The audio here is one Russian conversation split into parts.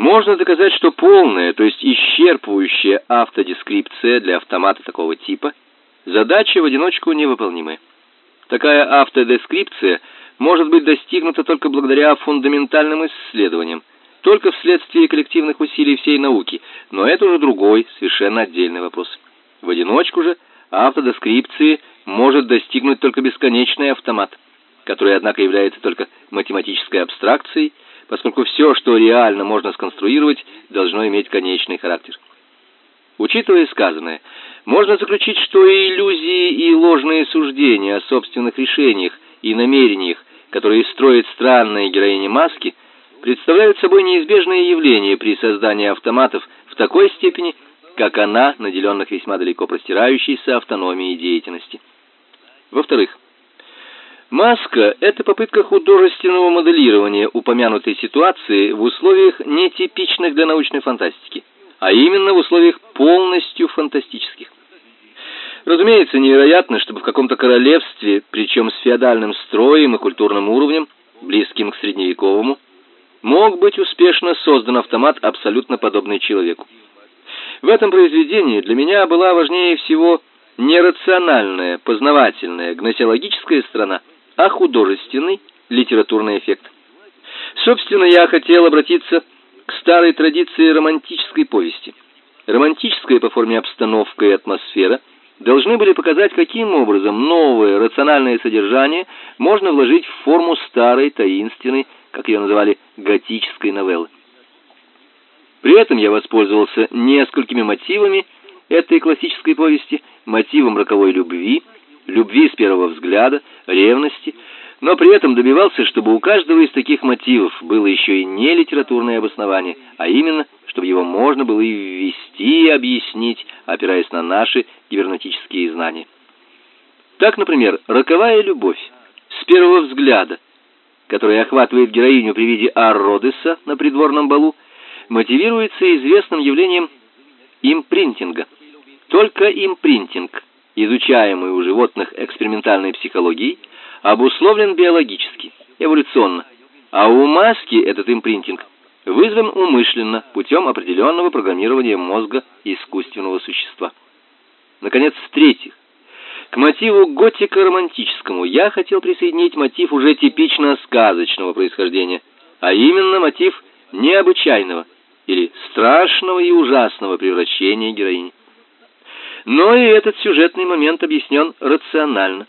Можно доказать, что полная, то есть исчерпывающая автодескрипция для автомата такого типа задача в одиночку невыполнимая. Такая автодескрипция может быть достигнута только благодаря фундаментальным исследованиям, только вследствие коллективных усилий всей науки, но это уже другой, совершенно отдельный вопрос. В одиночку же автодескрипции может достигнуть только бесконечный автомат, который, однако, является только математической абстракцией, поскольку все, что реально можно сконструировать, должно иметь конечный характер. Учитывая сказанное, можно заключить, что и иллюзии и ложные суждения о собственных решениях и намерениях, которые строит странная героиня маски, представляют собой неизбежное явление при создании автоматов в такой степени, как она, наделенных весьма далеко простирающейся автономией деятельности. Во-вторых, маска это попытка художественного моделирования упомянутой ситуации в условиях нетипичных для научной фантастики, а именно в условиях полностью фантастических. Разумеется, невероятно, чтобы в каком-то королевстве, причем с феодальным строем и культурным уровнем, близким к средневековому, мог быть успешно создан автомат, абсолютно подобный человеку. В этом произведении для меня была важнее всего не рациональная, познавательная, гносеологическая сторона, а художественный, литературный эффект. Собственно, я хотел обратиться к старой традиции романтической повести. Романтическая по форме обстановка и атмосфера должны были показать, каким образом новое рациональное содержание можно вложить в форму старой таинственной, как ее называли, готической новеллы. При этом я воспользовался несколькими мотивами этой классической повести, мотивом роковой любви, любви с первого взгляда, ревности, но при этом добивался, чтобы у каждого из таких мотивов было еще и не литературное обоснование, а именно, чтобы его можно было и ввести, и объяснить, опираясь на наши гибернетические знания. Так, например, роковая любовь с первого взгляда, которая охватывает героиню при виде Арродеса на придворном балу, мотивируется известным явлением импринтинга. Только импринтинг, изучаемый у животных экспериментальной психологией, обусловлен биологически, эволюционно, а у маски этот импринтинг вызван умышленно путем определенного программирования мозга искусственного существа. Наконец, в-третьих, к мотиву готико-романтическому я хотел присоединить мотив уже типично сказочного происхождения, а именно мотив необычайного, или страшного и ужасного превращения героини. Но и этот сюжетный момент объяснен рационально.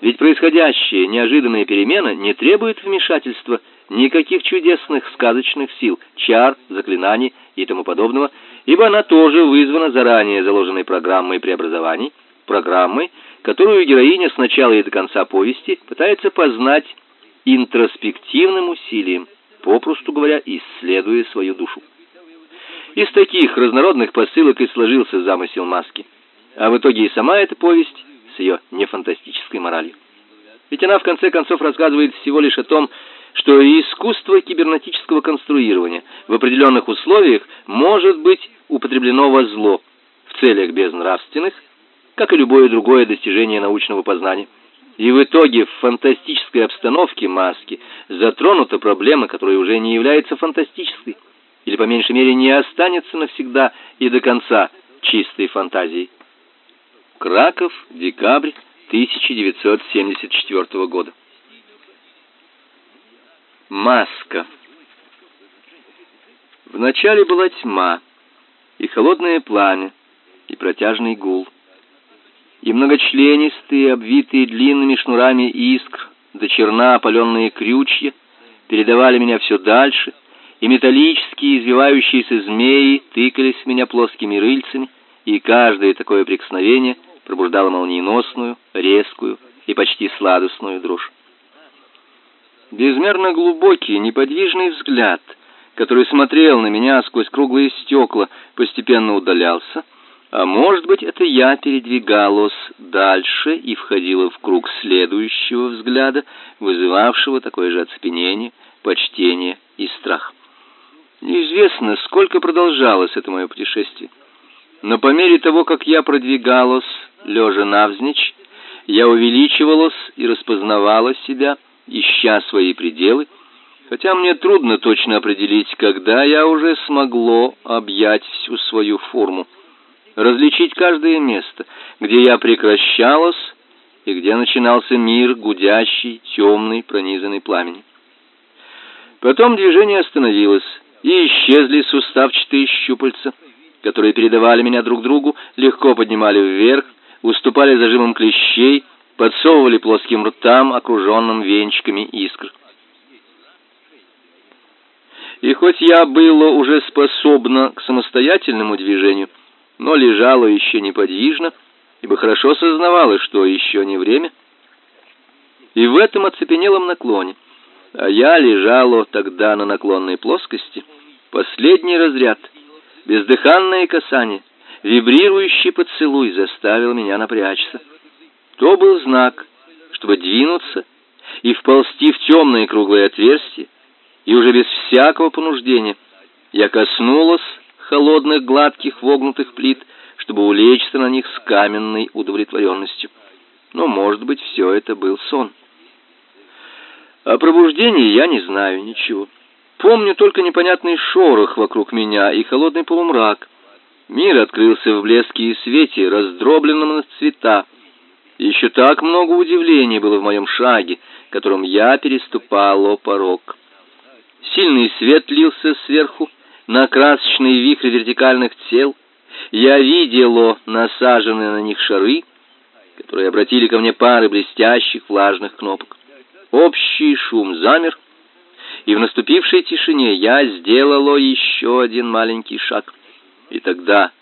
Ведь происходящая неожиданная перемена не требует вмешательства никаких чудесных сказочных сил, чар, заклинаний и тому подобного, ибо она тоже вызвана заранее заложенной программой преобразований, программой, которую героиня с начала и до конца повести пытается познать интроспективным усилием, попросту говоря, исследуя свою душу. Из таких разнородных посылок и сложился замысел маски. А в итоге и сама эта повесть с ее нефантастической моралью. Ведь она в конце концов рассказывает всего лишь о том, что искусство кибернетического конструирования в определенных условиях может быть употреблено во зло в целях безнравственных, как и любое другое достижение научного познания. И в итоге в фантастической обстановке маски затронута проблема, которая уже не является фантастической, или по меньшей мере не останется навсегда и до конца чистой фантазией. Краков, декабрь 1974 года. Маска. Вначале была тьма, и холодное пламя, и протяжный гул, и многочленистые, обвитые длинными шнурами искр, до черна опаленные крючья передавали меня все дальше — и металлические извивающиеся змеи тыкались в меня плоскими рыльцами, и каждое такое прикосновение пробуждало молниеносную, резкую и почти сладостную дрожь. Безмерно глубокий, неподвижный взгляд, который смотрел на меня сквозь круглые стекла, постепенно удалялся, а может быть, это я передвигалась дальше и входила в круг следующего взгляда, вызывавшего такое же оцепенение, почтение и страх. Неизвестно, сколько продолжалось это мое путешествие. Но по мере того, как я продвигалась, лежа навзничь, я увеличивалась и распознавала себя, ища свои пределы, Хотя мне трудно точно определить, когда я уже смогло объять всю свою форму, различить каждое место, где я прекращалась и где начинался мир гудящий, темный, пронизанный пламенем. Потом движение остановилось, и исчезли суставчатые щупальца, которые передавали меня друг другу, легко поднимали вверх, уступали зажимам клещей, подсовывали плоским ртам, окруженным венчиками искр. И хоть я было уже способна к самостоятельному движению, но лежала еще неподвижно, ибо хорошо сознавала, что еще не время, и в этом оцепенелом наклоне. А я лежала тогда на наклонной плоскости, последний разряд, бездыханное касание, вибрирующий поцелуй заставил меня напрячься. То был знак, чтобы двинуться и вползти в темное круглое отверстие, и уже без всякого понуждения я коснулась холодных гладких вогнутых плит, чтобы улечься на них с каменной удовлетворенностью. Но, может быть, все это был сон. О пробуждении я не знаю ничего. Помню только непонятный шорох вокруг меня и холодный полумрак. Мир открылся в блеске и свете, раздробленном на цвета. Еще так много удивлений было в моем шаге, которым я переступала порог. Сильный свет лился сверху на красочные вихри вертикальных тел. Я видела насаженные на них шары, которые обратили ко мне пары блестящих влажных кнопок. Общий шум замер, и в наступившей тишине я сделала еще один маленький шаг. И тогда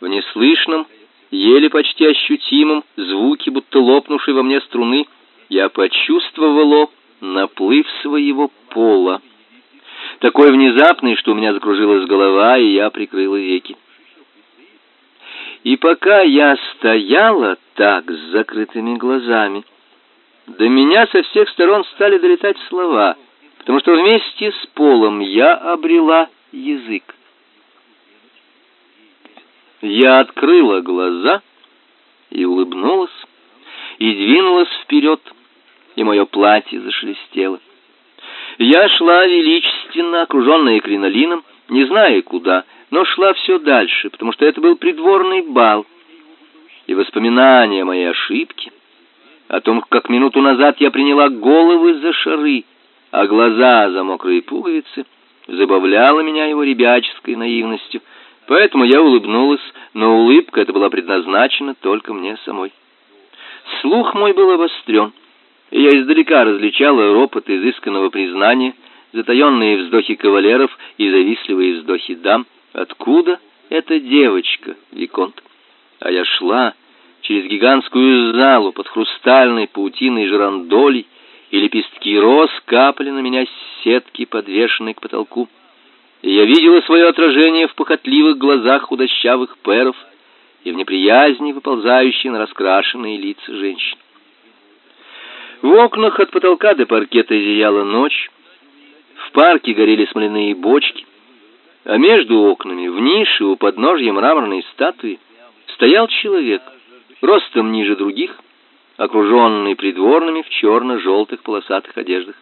в неслышном, еле почти ощутимом звуке, будто лопнувшей во мне струны, я почувствовала наплыв своего пола такой внезапный, что у меня закружилась голова, и я прикрыла веки. И пока я стояла так с закрытыми глазами, до меня со всех сторон стали долетать слова, потому что вместе с полом я обрела язык. Я открыла глаза и улыбнулась, и двинулась вперед, и мое платье зашелестело. Я шла величественно, окруженная кринолином, не зная куда, но шла все дальше, потому что это был придворный бал. И воспоминания моей ошибки, о том, как минуту назад я приняла головы за шары, а глаза за мокрые пуговицы, забавляло меня его ребяческой наивностью. Поэтому я улыбнулась, но улыбка эта была предназначена только мне самой. Слух мой был обострен и я издалека различала ропот изысканного признания, затаенные вздохи кавалеров и завистливые вздохи дам. Откуда эта девочка, виконт? А я шла через гигантскую залу под хрустальной паутиной жерандолей, и лепестки роз капали на меня с сетки, подвешенной к потолку. И я видела свое отражение в похотливых глазах худощавых перов и в неприязни, выползающей на раскрашенные лица женщин. В окнах от потолка до паркета зияла ночь. В парке горели смоляные бочки, а между окнами, в нише у подножья мраморной статуи, стоял человек, ростом ниже других, окруженный придворными в черно-желтых полосатых одеждах.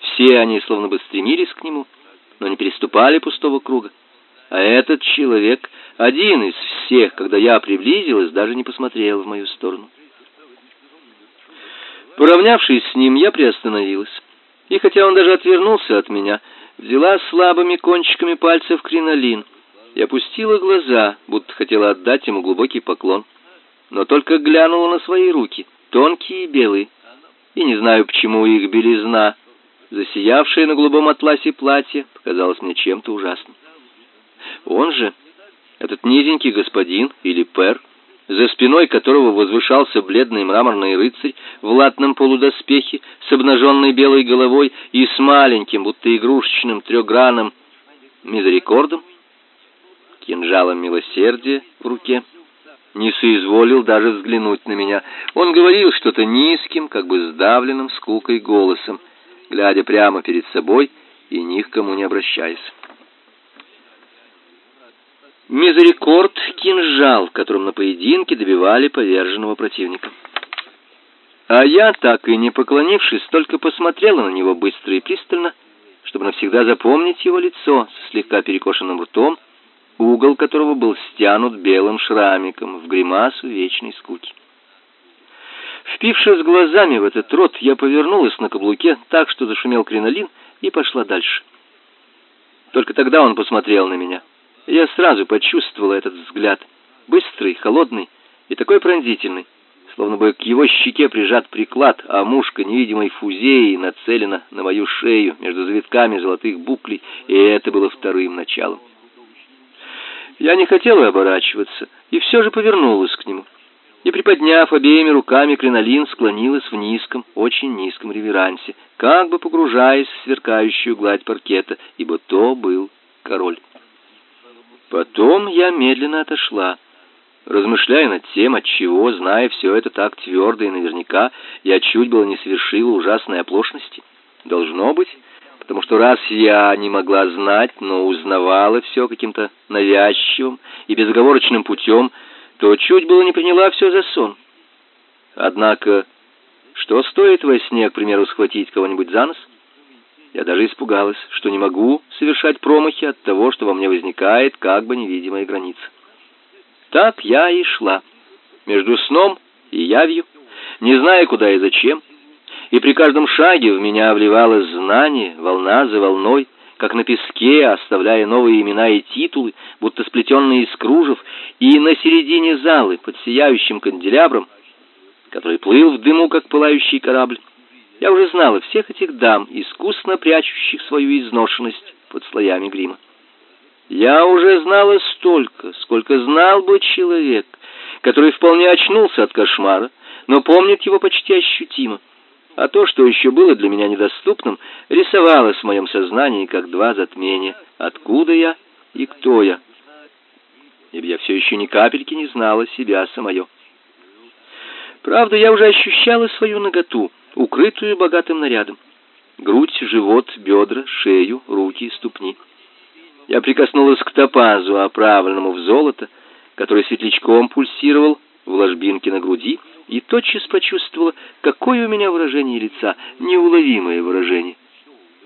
Все они словно бы стремились к нему, но не переступали пустого круга. А этот человек, один из всех, когда я приблизилась, даже не посмотрел в мою сторону. Поравнявшись с ним, я приостановилась. И хотя он даже отвернулся от меня, взяла слабыми кончиками пальцев кринолин и опустила глаза, будто хотела отдать ему глубокий поклон. Но только глянула на свои руки, тонкие и белые, и не знаю, почему их белизна, засиявшая на голубом атласе платье, показалась мне чем-то ужасным. Он же, этот низенький господин или пер, за спиной которого возвышался бледный мраморный рыцарь в латном полудоспехе с обнаженной белой головой и с маленьким, будто игрушечным трехгранным мизерикордом, кинжалом милосердия в руке, не соизволил даже взглянуть на меня. Он говорил что-то низким, как бы сдавленным скукой голосом, глядя прямо перед собой и ни к кому не обращаясь. Мизерикорд — кинжал, которым на поединке добивали поверженного противника. А я, так и не поклонившись, только посмотрела на него быстро и пристально, чтобы навсегда запомнить его лицо с слегка перекошенным ртом, угол которого был стянут белым шрамиком в гримасу вечной скуки. Впившись глазами в этот рот, я повернулась на каблуке так, что зашумел кринолин, и пошла дальше. Только тогда он посмотрел на меня. Я сразу почувствовала этот взгляд, быстрый, холодный и такой пронзительный, словно бы к его щеке прижат приклад, а мушка невидимой фузеи нацелена на мою шею между завитками золотых буклей, и это было вторым началом. Я не хотела оборачиваться, и все же повернулась к нему. И приподняв обеими руками кринолин, склонилась в низком, очень низком реверансе, как бы погружаясь в сверкающую гладь паркета, ибо то был король. Потом я медленно отошла, размышляя над тем, от чего, зная все это так твердо и наверняка, я чуть было не совершила ужасной оплошности. Должно быть, потому что раз я не могла знать, но узнавала все каким-то навязчивым и безоговорочным путем, то чуть было не приняла все за сон. Однако, что стоит во сне, к примеру, схватить кого-нибудь за нос? Я даже испугалась, что не могу совершать промахи от того, что во мне возникает как бы невидимая граница. Так я и шла, между сном и явью, не зная, куда и зачем, и при каждом шаге в меня вливалось знание, волна за волной, как на песке, оставляя новые имена и титулы, будто сплетенные из кружев, и на середине залы, под сияющим канделябром, который плыл в дыму, как пылающий корабль, я уже знала всех этих дам, искусно прячущих свою изношенность под слоями грима. Я уже знала столько, сколько знал бы человек, который вполне очнулся от кошмара, но помнит его почти ощутимо а то, что еще было для меня недоступным, рисовалось в моем сознании как два затмения: откуда я и кто я. Ибо я все еще ни капельки не знала себя самое. Правда, я уже ощущала свою наготу, укрытую богатым нарядом: грудь, живот, бедра, шею, руки, ступни. Я прикоснулась к топазу, оправленному в золото, который светлячком пульсировал в ложбинке на груди и тотчас почувствовала, какое у меня выражение лица, неуловимое выражение,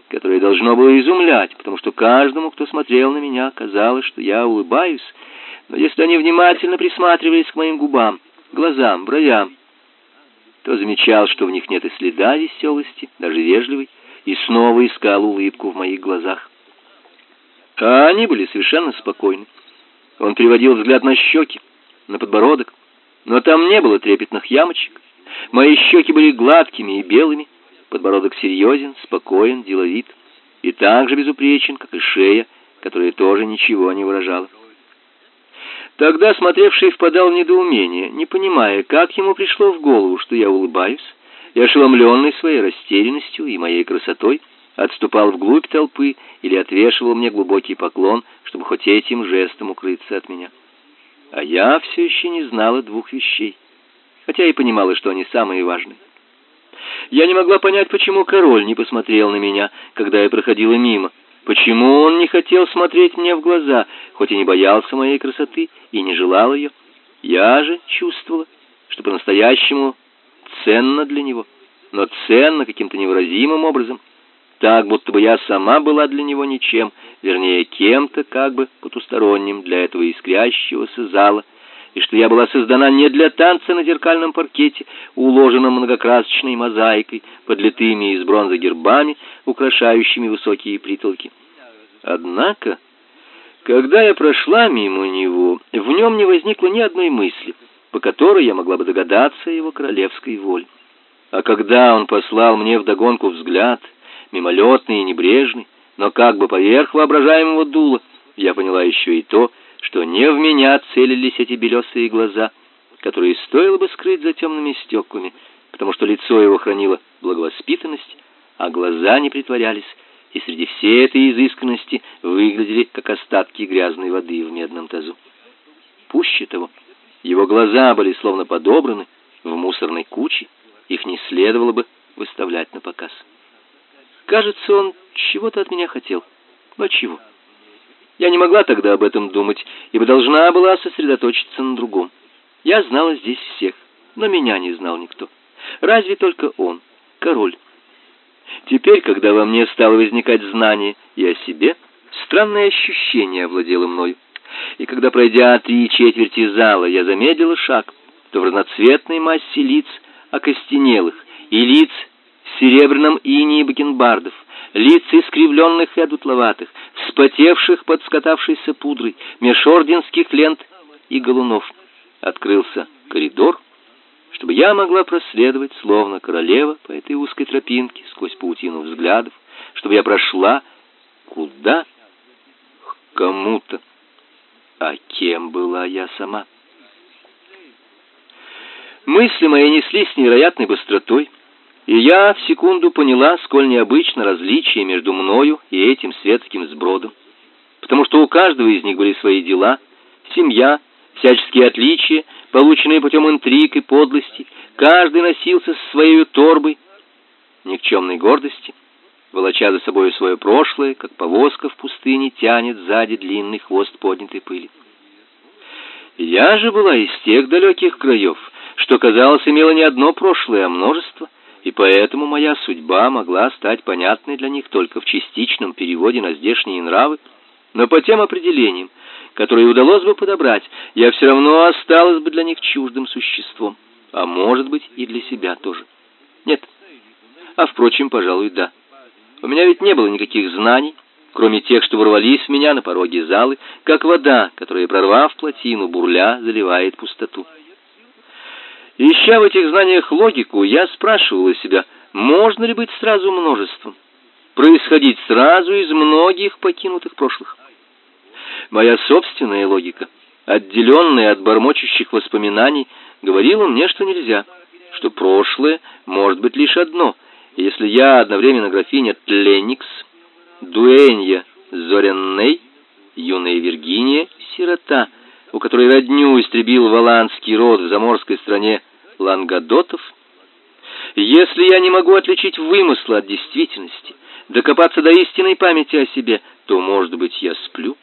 которое должно было изумлять, потому что каждому, кто смотрел на меня, казалось, что я улыбаюсь, но если они внимательно присматривались к моим губам, глазам, бровям, то замечал, что в них нет и следа веселости, даже вежливой, и снова искал улыбку в моих глазах. А они были совершенно спокойны. Он переводил взгляд на щеки, на подбородок, но там не было трепетных ямочек. Мои щеки были гладкими и белыми, подбородок серьезен, спокоен, деловит и так же безупречен, как и шея, которая тоже ничего не выражала. Тогда смотревший впадал в недоумение, не понимая, как ему пришло в голову, что я улыбаюсь, и ошеломленный своей растерянностью и моей красотой, отступал вглубь толпы или отвешивал мне глубокий поклон, чтобы хоть этим жестом укрыться от меня. А я все еще не знала двух вещей, хотя и понимала, что они самые важные. Я не могла понять, почему король не посмотрел на меня, когда я проходила мимо. Почему он не хотел смотреть мне в глаза, хоть и не боялся моей красоты и не желал ее. Я же чувствовала, что по-настоящему ценно для него, но ценно каким-то невыразимым образом так, будто бы я сама была для него ничем, вернее, кем-то как бы потусторонним для этого искрящегося зала, и что я была создана не для танца на зеркальном паркете, уложенном многокрасочной мозаикой, подлитыми из бронзы гербами, украшающими высокие притолки. Однако, когда я прошла мимо него, в нем не возникло ни одной мысли, по которой я могла бы догадаться о его королевской воле. А когда он послал мне вдогонку взгляд — мимолетный и небрежный, но как бы поверх воображаемого дула, я поняла еще и то, что не в меня целились эти белесые глаза, которые стоило бы скрыть за темными стеклами, потому что лицо его хранило благовоспитанность, а глаза не притворялись, и среди всей этой изысканности выглядели как остатки грязной воды в медном тазу. Пуще того, его глаза были словно подобраны в мусорной куче, их не следовало бы выставлять на показ. Кажется, он чего-то от меня хотел. Но чего? Я не могла тогда об этом думать, ибо должна была сосредоточиться на другом. Я знала здесь всех, но меня не знал никто. Разве только он, король. Теперь, когда во мне стало возникать знание и о себе, странное ощущение овладело мною. И когда, пройдя три четверти зала, я замедлила шаг, то в разноцветной массе лиц окостенелых и лиц серебряном инии бакенбардов, лиц искривленных и одутловатых, вспотевших под скатавшейся пудрой, меж орденских лент и галунов, открылся коридор, чтобы я могла проследовать, словно королева, по этой узкой тропинке, сквозь паутину взглядов, чтобы я прошла куда? К кому-то. А кем была я сама? Мысли мои неслись с невероятной быстротой, и я в секунду поняла, сколь необычно различие между мною и этим светским сбродом, потому что у каждого из них были свои дела, семья, всяческие отличия, полученные путем интриг и подлости, каждый носился со своей торбой никчемной гордости, волоча за собой свое прошлое, как повозка в пустыне тянет сзади длинный хвост поднятой пыли. Я же была из тех далеких краев, что, казалось, имела не одно прошлое, а множество, и поэтому моя судьба могла стать понятной для них только в частичном переводе на здешние нравы, но по тем определениям, которые удалось бы подобрать, я все равно осталась бы для них чуждым существом, а может быть и для себя тоже. Нет. А впрочем, пожалуй, да. У меня ведь не было никаких знаний, кроме тех, что ворвались в меня на пороге залы, как вода, которая, прорвав плотину бурля, заливает пустоту. Ища в этих знаниях логику, я спрашивала себя, можно ли быть сразу множеством, происходить сразу из многих покинутых прошлых. Моя собственная логика, отделенная от бормочущих воспоминаний, говорила мне, что нельзя, что прошлое может быть лишь одно. И если я одновременно графиня Тленникс, дуэнья Зорянней, юная Виргиния, сирота, у которой родню истребил валанский род в заморской стране Лангадотов, если я не могу отличить вымысла от действительности, докопаться до истинной памяти о себе, то, может быть, я сплю.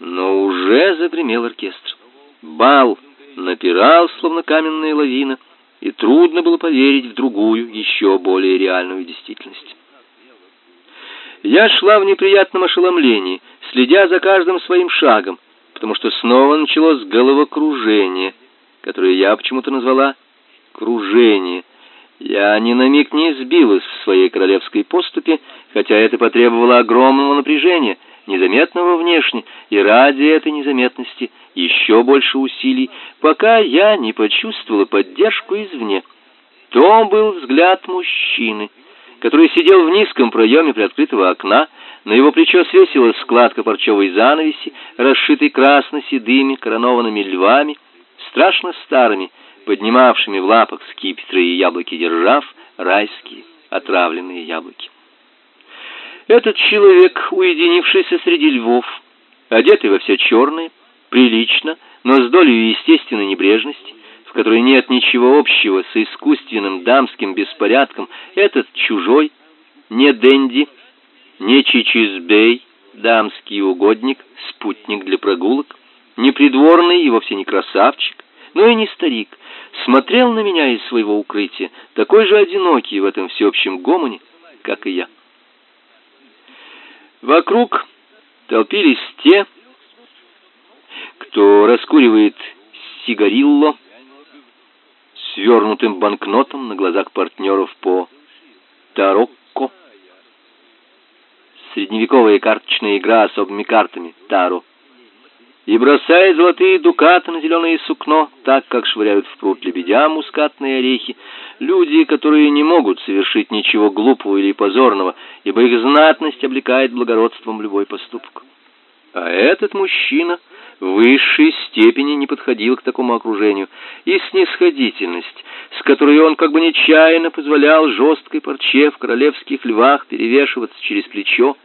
Но уже загремел оркестр. Бал напирал, словно каменная лавина, и трудно было поверить в другую, еще более реальную действительность. Я шла в неприятном ошеломлении, следя за каждым своим шагом, потому что снова началось головокружение, которое я почему-то назвала кружение. Я ни на миг не сбилась в своей королевской поступе, хотя это потребовало огромного напряжения, незаметного внешне, и ради этой незаметности еще больше усилий, пока я не почувствовала поддержку извне. То был взгляд мужчины, который сидел в низком проеме приоткрытого окна, на его плечо свесилась складка парчевой занавеси, расшитой красно-седыми коронованными львами, страшно старыми, поднимавшими в лапах скипетры и яблоки держав райские отравленные яблоки. Этот человек, уединившийся среди львов, одетый во все черное, прилично, но с долей естественной небрежности, в которой нет ничего общего с искусственным дамским беспорядком, этот чужой, не денди, не чичизбей, дамский угодник, спутник для прогулок, не придворный и вовсе не красавчик, но и не старик, смотрел на меня из своего укрытия, такой же одинокий в этом всеобщем гомоне, как и я. Вокруг толпились те, кто раскуривает сигарилло свернутым банкнотом на глазах партнеров по тарокко. Средневековая карточная игра особыми картами таро и бросает золотые дукаты на зеленое сукно, так как швыряют в пруд лебедя мускатные орехи, люди, которые не могут совершить ничего глупого или позорного, ибо их знатность облекает благородством любой поступок. А этот мужчина в высшей степени не подходил к такому окружению, и снисходительность, с которой он как бы нечаянно позволял жесткой парче в королевских львах перевешиваться через плечо,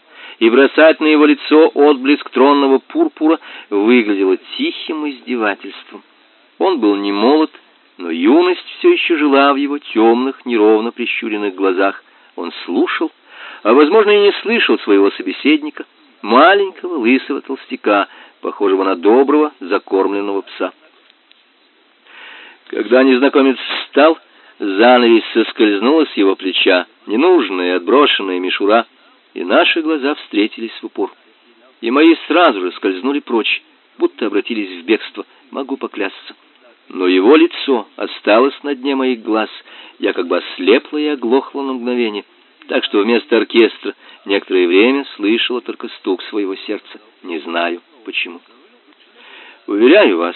и бросать на его лицо отблеск тронного пурпура выглядело тихим издевательством. Он был не молод, но юность все еще жила в его темных, неровно прищуренных глазах. Он слушал, а, возможно, и не слышал своего собеседника, маленького лысого толстяка, похожего на доброго, закормленного пса. Когда незнакомец встал, занавес соскользнула с его плеча, ненужная отброшенная мишура, и наши глаза встретились в упор. И мои сразу же скользнули прочь, будто обратились в бегство, могу поклясться. Но его лицо осталось на дне моих глаз. Я как бы ослепла и оглохла на мгновение, так что вместо оркестра некоторое время слышала только стук своего сердца. Не знаю почему. Уверяю вас,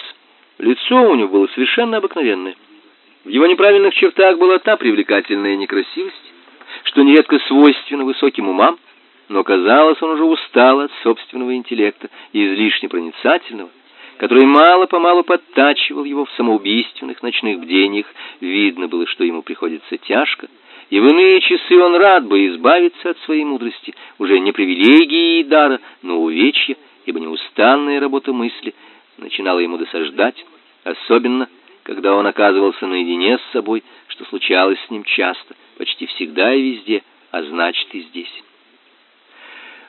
лицо у него было совершенно обыкновенное. В его неправильных чертах была та привлекательная некрасивость, что нередко свойственна высоким умам, но казалось, он уже устал от собственного интеллекта и излишне проницательного, который мало-помалу подтачивал его в самоубийственных ночных бдениях. Видно было, что ему приходится тяжко, и в иные часы он рад бы избавиться от своей мудрости, уже не привилегии и дара, но увечья, ибо неустанная работа мысли начинала ему досаждать, особенно когда он оказывался наедине с собой, что случалось с ним часто, почти всегда и везде, а значит и здесь.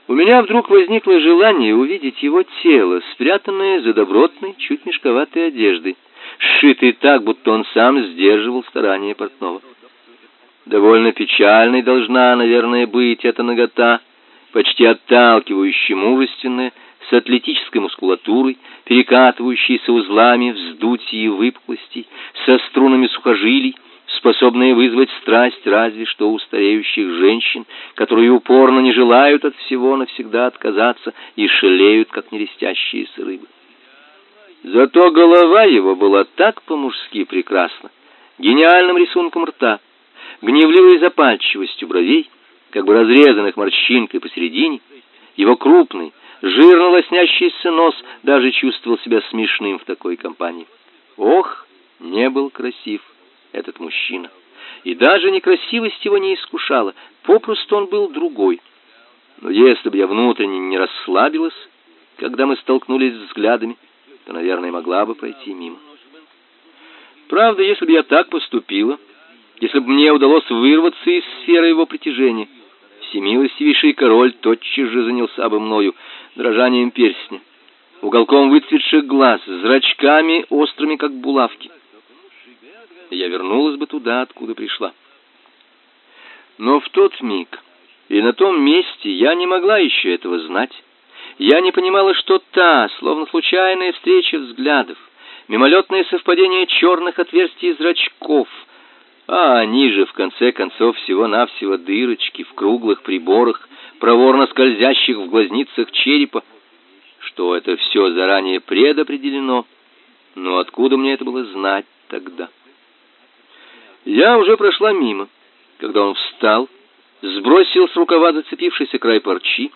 У меня вдруг возникло желание увидеть его тело, спрятанное за добротной, чуть мешковатой одеждой, сшитой так, будто он сам сдерживал старания портного. Довольно печальной должна, наверное, быть эта нагота, почти отталкивающая мужественная, с атлетической мускулатурой, перекатывающейся узлами вздутий и выпуклостей, со струнами сухожилий, способные вызвать страсть разве что у стареющих женщин, которые упорно не желают от всего навсегда отказаться и шалеют, как нерестящиеся рыбы. Зато голова его была так по-мужски прекрасна, гениальным рисунком рта, гневливой запальчивостью бровей, как бы разрезанных морщинкой посередине, его крупный, жирно лоснящийся нос даже чувствовал себя смешным в такой компании. Ох, не был красив этот мужчина. И даже некрасивость его не искушала, попросту он был другой. Но если бы я внутренне не расслабилась, когда мы столкнулись взглядами, то, наверное, могла бы пройти мимо. Правда, если бы я так поступила, если бы мне удалось вырваться из сферы его притяжения, всемилостивейший король тотчас же занялся бы мною дрожанием перстня, уголком выцветших глаз, зрачками острыми, как булавки я вернулась бы туда, откуда пришла. Но в тот миг и на том месте я не могла еще этого знать. Я не понимала, что та, словно случайная встреча взглядов, мимолетное совпадение черных отверстий зрачков, а они же в конце концов всего-навсего дырочки в круглых приборах, проворно скользящих в глазницах черепа, что это все заранее предопределено. Но откуда мне это было знать тогда? Я уже прошла мимо, когда он встал, сбросил с рукава зацепившийся край парчи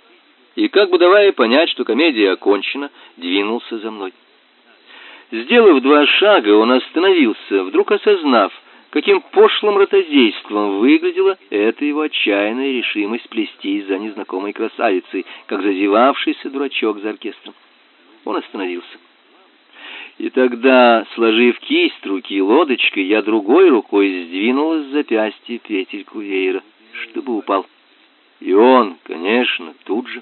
и, как бы давая понять, что комедия окончена, двинулся за мной. Сделав два шага, он остановился, вдруг осознав, каким пошлым ротозейством выглядела эта его отчаянная решимость плестись за незнакомой красавицей, как зазевавшийся дурачок за оркестром. Он остановился. И тогда, сложив кисть руки лодочкой, я другой рукой сдвинула с запястья петельку веера, чтобы упал. И он, конечно, тут же.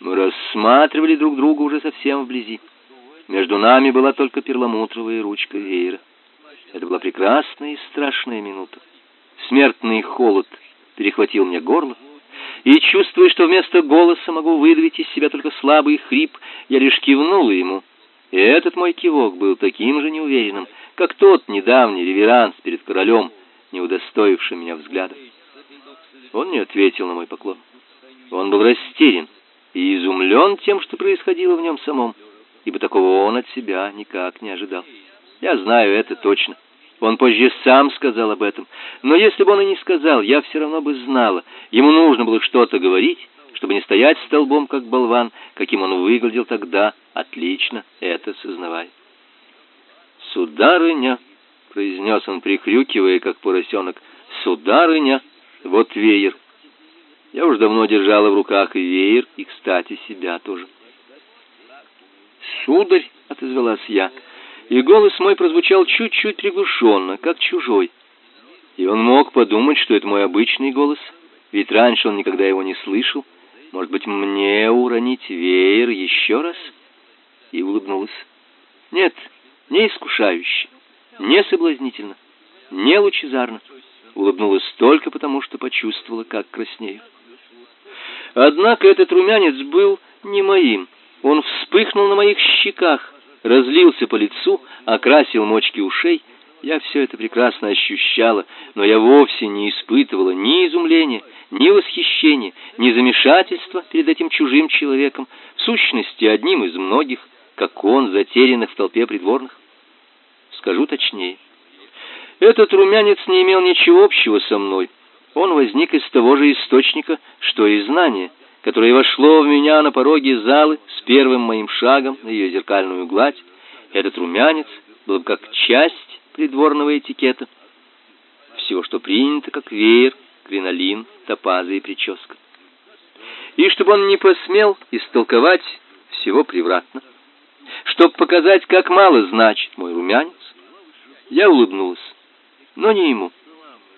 Мы рассматривали друг друга уже совсем вблизи. Между нами была только перламутровая ручка веера. Это была прекрасная и страшная минута. Смертный холод перехватил мне горло, и, чувствуя, что вместо голоса могу выдавить из себя только слабый хрип, я лишь кивнула ему — и этот мой кивок был таким же неуверенным, как тот недавний реверанс перед королем, не удостоивший меня взгляда. Он не ответил на мой поклон. Он был растерян и изумлен тем, что происходило в нем самом, ибо такого он от себя никак не ожидал. Я знаю это точно. Он позже сам сказал об этом. Но если бы он и не сказал, я все равно бы знала. Ему нужно было что-то говорить, чтобы не стоять столбом, как болван, каким он выглядел тогда, отлично это сознавая. «Сударыня!» — произнес он, прихрюкивая, как поросенок. «Сударыня! Вот веер!» Я уж давно держала в руках и веер, и, кстати, себя тоже. «Сударь!» — отозвалась я, и голос мой прозвучал чуть-чуть приглушенно, как чужой. И он мог подумать, что это мой обычный голос, ведь раньше он никогда его не слышал. Может быть, мне уронить веер еще раз? И улыбнулась. Нет, не искушающе, не соблазнительно, не лучезарно. улыбнулась только потому, что почувствовала, как краснею. Однако этот румянец был не моим. Он вспыхнул на моих щеках, разлился по лицу, окрасил мочки ушей. Я все это прекрасно ощущала, но я вовсе не испытывала ни изумления, ни восхищения, ни замешательства перед этим чужим человеком, в сущности одним из многих, как он, затерянных в толпе придворных. Скажу точнее. Этот румянец не имел ничего общего со мной. Он возник из того же источника, что и знание, которое вошло в меня на пороге залы с первым моим шагом на ее зеркальную гладь. Этот румянец был как часть придворного этикета. Всего, что принято, как веер, кринолин, топазы и прическа. И чтобы он не посмел истолковать всего превратно, чтобы показать, как мало значит мой румянец, я улыбнулась, но не ему,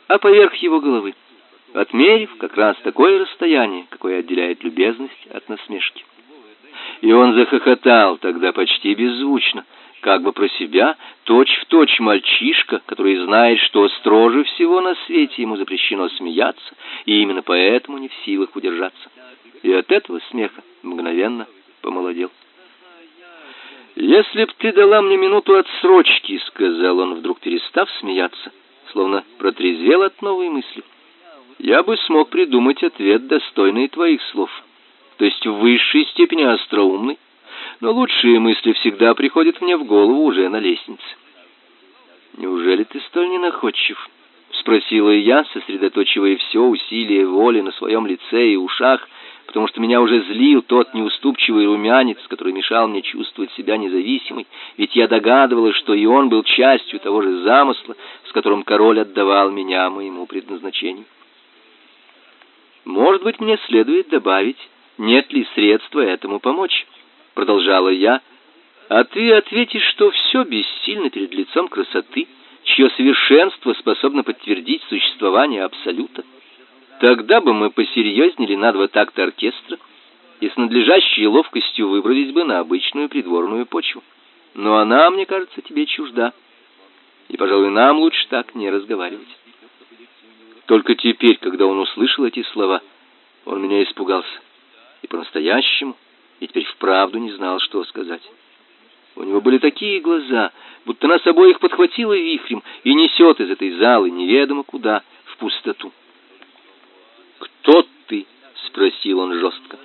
а поверх его головы, отмерив как раз такое расстояние, какое отделяет любезность от насмешки. И он захохотал тогда почти беззвучно, как бы про себя, точь-в-точь точь мальчишка, который знает, что строже всего на свете ему запрещено смеяться, и именно поэтому не в силах удержаться. И от этого смеха мгновенно помолодел. «Если б ты дала мне минуту отсрочки», — сказал он, вдруг перестав смеяться, словно протрезвел от новой мысли, — «я бы смог придумать ответ, достойный твоих слов, то есть в высшей степени остроумный, но лучшие мысли всегда приходят мне в голову уже на лестнице. Неужели ты столь ненаходчив? спросила я, сосредоточивая все усилие воли на своем лице и ушах, потому что меня уже злил тот неуступчивый румянец, который мешал мне чувствовать себя независимой, ведь я догадывалась, что и он был частью того же замысла, с которым король отдавал меня моему предназначению. Может быть, мне следует добавить, нет ли средства этому помочь? продолжала я, а ты ответишь, что все бессильно перед лицом красоты, чье совершенство способно подтвердить существование абсолюта. Тогда бы мы посерьезнели на два такта оркестра и с надлежащей ловкостью выбрались бы на обычную придворную почву. Но она, мне кажется, тебе чужда. И, пожалуй, нам лучше так не разговаривать. Только теперь, когда он услышал эти слова, он меня испугался. И по-настоящему и теперь вправду не знал, что сказать. У него были такие глаза, будто нас обоих подхватило вихрем и несет из этой залы неведомо куда, в пустоту. «Кто ты?» — спросил он жестко.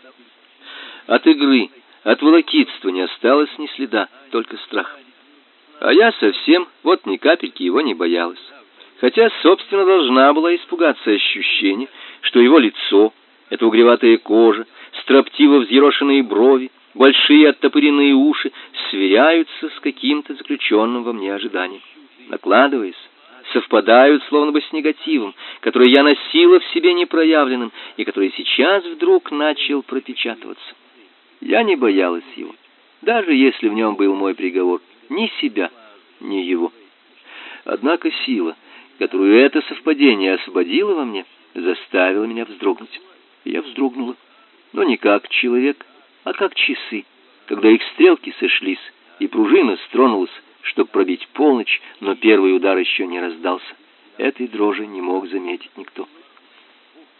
От игры, от волокитства не осталось ни следа, только страх. А я совсем, вот ни капельки его не боялась. Хотя, собственно, должна была испугаться ощущения, что его лицо, эта угреватая кожа, строптиво взъерошенные брови, большие оттопыренные уши сверяются с каким-то заключенным во мне ожиданием. Накладываясь, совпадают словно бы с негативом, который я носила в себе непроявленным и который сейчас вдруг начал пропечатываться. Я не боялась его, даже если в нем был мой приговор, ни себя, ни его. Однако сила, которую это совпадение освободило во мне, заставила меня вздрогнуть. Я вздрогнула но не как человек, а как часы, когда их стрелки сошлись, и пружина стронулась, чтобы пробить полночь, но первый удар еще не раздался. Этой дрожи не мог заметить никто.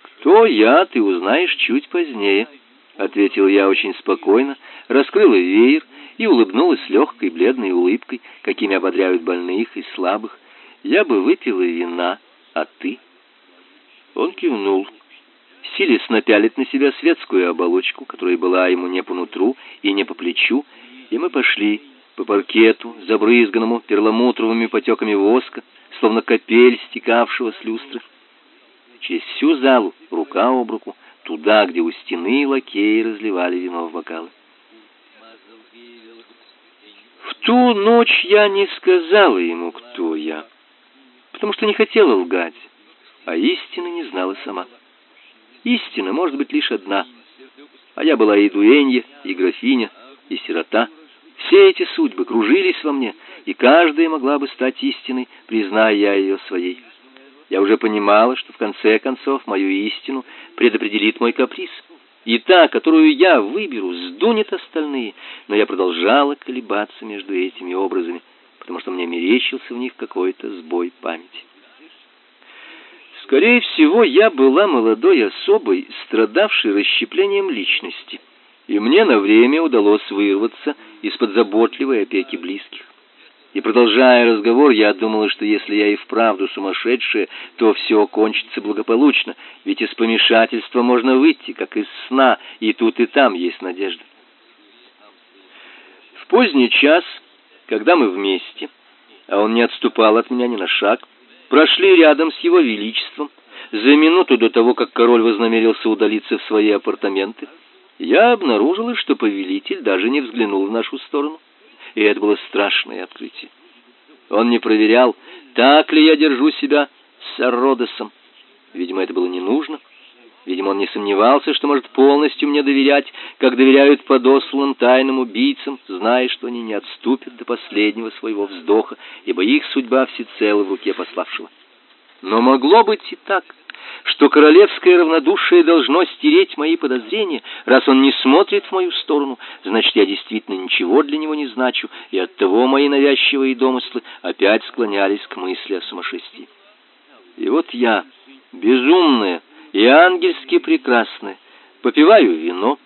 «Кто я, ты узнаешь чуть позднее», — ответил я очень спокойно, раскрыла веер и улыбнулась легкой бледной улыбкой, какими ободряют больных и слабых. «Я бы выпила вина, а ты?» Он кивнул силясь напялить на себя светскую оболочку, которая была ему не по нутру и не по плечу, и мы пошли по паркету, забрызганному перламутровыми потеками воска, словно капель стекавшего с люстры. Через всю залу, рука об руку, туда, где у стены лакеи разливали вино в бокалы. В ту ночь я не сказала ему, кто я, потому что не хотела лгать, а истины не знала сама. Истина может быть лишь одна. А я была и дуэнья, и графиня, и сирота. Все эти судьбы кружились во мне, и каждая могла бы стать истиной, призная я ее своей. Я уже понимала, что в конце концов мою истину предопределит мой каприз. И та, которую я выберу, сдунет остальные, но я продолжала колебаться между этими образами, потому что мне мерещился в них какой-то сбой памяти. Скорее всего, я была молодой особой, страдавшей расщеплением личности, и мне на время удалось вырваться из-под заботливой опеки близких. И продолжая разговор, я думала, что если я и вправду сумасшедшая, то все кончится благополучно, ведь из помешательства можно выйти, как из сна, и тут и там есть надежда. В поздний час, когда мы вместе, а он не отступал от меня ни на шаг, прошли рядом с его величеством, за минуту до того, как король вознамерился удалиться в свои апартаменты, я обнаружила, что повелитель даже не взглянул в нашу сторону и это было страшное открытие. Он не проверял, так ли я держу себя с Родосом. Видимо, это было не нужно. Видимо, он не сомневался, что может полностью мне доверять, как доверяют подосланным тайным убийцам, зная, что они не отступят до последнего своего вздоха, ибо их судьба всецело в руке пославшего. Но могло быть и так что королевское равнодушие должно стереть мои подозрения, раз он не смотрит в мою сторону, значит, я действительно ничего для него не значу, и оттого мои навязчивые домыслы опять склонялись к мысли о сумасшествии. И вот я, безумная и ангельски прекрасная, попиваю вино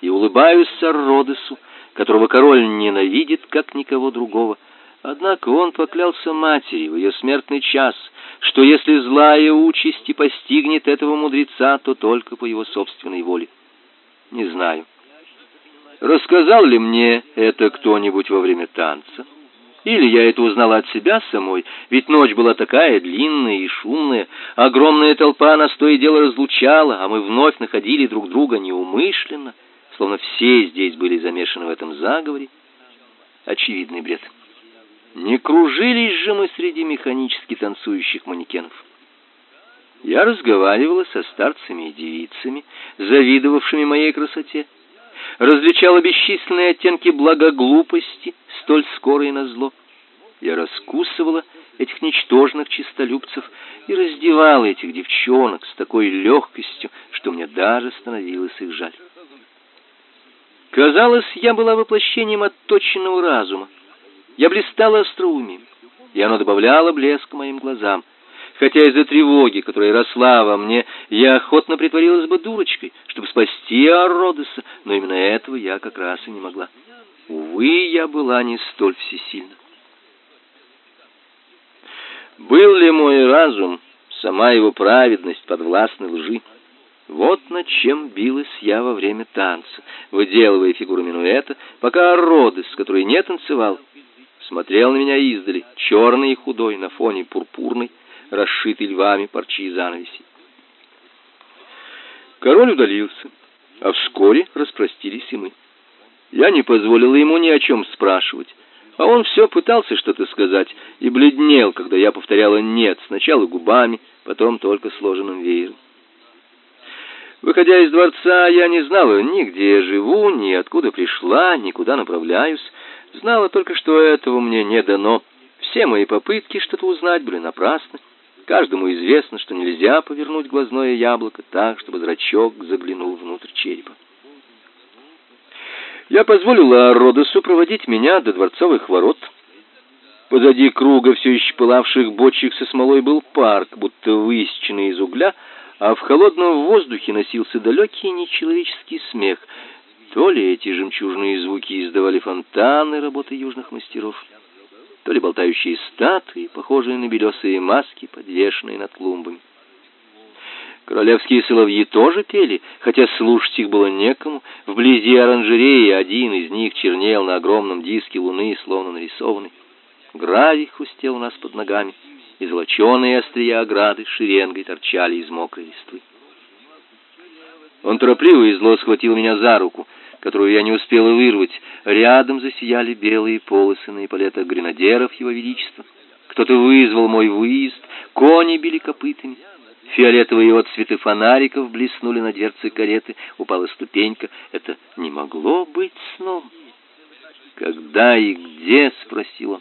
и улыбаюсь Сарродесу, которого король ненавидит, как никого другого, Однако он поклялся матери в ее смертный час, что если злая участь и постигнет этого мудреца, то только по его собственной воле. Не знаю. Рассказал ли мне это кто-нибудь во время танца? Или я это узнала от себя самой, ведь ночь была такая длинная и шумная, огромная толпа нас то и дело разлучала, а мы вновь находили друг друга неумышленно, словно все здесь были замешаны в этом заговоре. Очевидный бред. Не кружились же мы среди механически танцующих манекенов. Я разговаривала со старцами и девицами, завидовавшими моей красоте, различала бесчисленные оттенки благоглупости, столь скорой на зло. Я раскусывала этих ничтожных чистолюбцев и раздевала этих девчонок с такой легкостью, что мне даже становилось их жаль. Казалось, я была воплощением отточенного разума, я блистала остроумием, и оно добавляло блеск моим глазам. Хотя из-за тревоги, которая росла во мне, я охотно притворилась бы дурочкой, чтобы спасти Арродеса, но именно этого я как раз и не могла. Увы, я была не столь всесильна. Был ли мой разум, сама его праведность подвластной лжи? Вот над чем билась я во время танца, выделывая фигуру минуэта, пока Родес, который не танцевал, смотрел на меня издали, черный и худой на фоне пурпурной, расшитой львами парчи занавеси. Король удалился, а вскоре распростились и мы. Я не позволила ему ни о чем спрашивать, а он все пытался что-то сказать и бледнел, когда я повторяла «нет», сначала губами, потом только сложенным веером. Выходя из дворца, я не знала ни где я живу, ни откуда пришла, ни куда направляюсь. Знала только, что этого мне не дано. Все мои попытки что-то узнать были напрасны. Каждому известно, что нельзя повернуть глазное яблоко так, чтобы зрачок заглянул внутрь черепа. Я позволила Родосу проводить меня до дворцовых ворот. Позади круга все еще пылавших бочек со смолой был парк, будто высеченный из угля, а в холодном воздухе носился далекий нечеловеческий смех — то ли эти жемчужные звуки издавали фонтаны работы южных мастеров, то ли болтающие статуи, похожие на белесые маски, подвешенные над клумбами. Королевские соловьи тоже пели, хотя слушать их было некому. Вблизи оранжереи один из них чернел на огромном диске луны, словно нарисованный. Гравий хрустел у нас под ногами, и золоченые острия ограды шеренгой торчали из мокрой листвы. Он торопливо и зло схватил меня за руку которую я не успела вырвать. Рядом засияли белые полосы на эполетах гренадеров его величества. Кто-то вызвал мой выезд, кони били копытами. Фиолетовые отцветы фонариков блеснули на дверце кареты, упала ступенька. Это не могло быть сном. «Когда и где?» — спросил он.